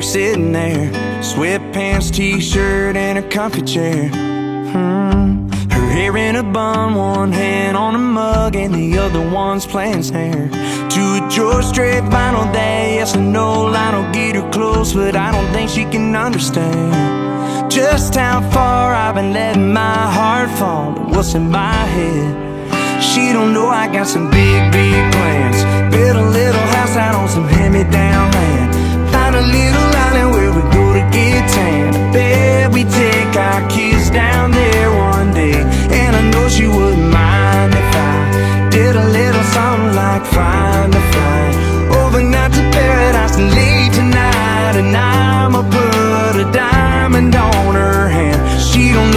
sitting there Sweatpants, t-shirt, and a comfy chair. Hmm. Her hair in a bun, one hand on a mug And the other one's playing snare. To a George Strait vinyl day Yes, I know Lionel get her close But I don't think she can understand Just how far I've been letting my heart fall What's in my head. She don't know I got some big, big plans. Build a little house out on some hand-me-down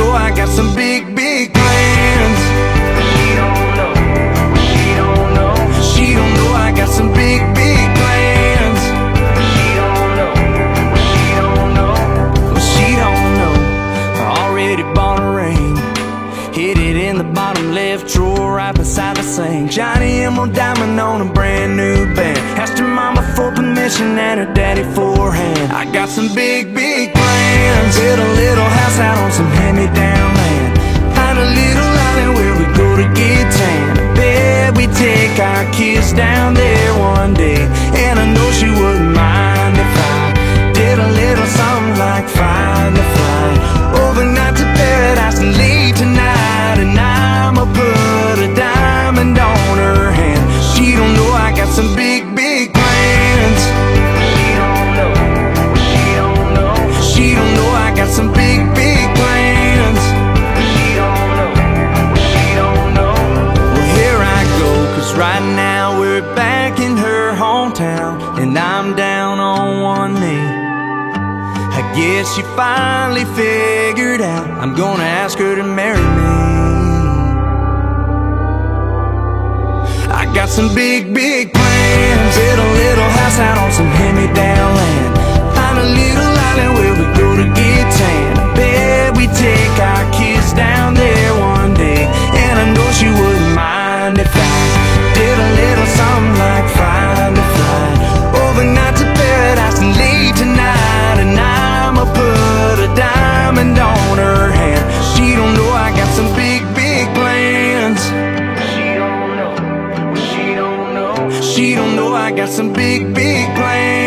know I got some big, big plans She don't know. She don't know. She don't know I got some big, big plans. She don't know. She don't know. Well, she don't know. I already bought a ring. Hid it in the bottom left drawer right beside the sink. Johnny Emerald diamond on a brand new band. Asked her mama for permission and her daddy for hand. I got some big, big take our kids down there one day And I know she wouldn't mind if I Did a little something like find a flight Overnight to paradise and leave tonight And I'ma put a diamond on her hand. She don't know I got some big, big plans. She don't know, she don't know. She don't know I got some big, big Yeah, she finally figured out I'm gonna ask her to marry me. I got some big, big plans. At a little house out on some hand-me-down land. Find a little island where She don't know I got some big, big plans.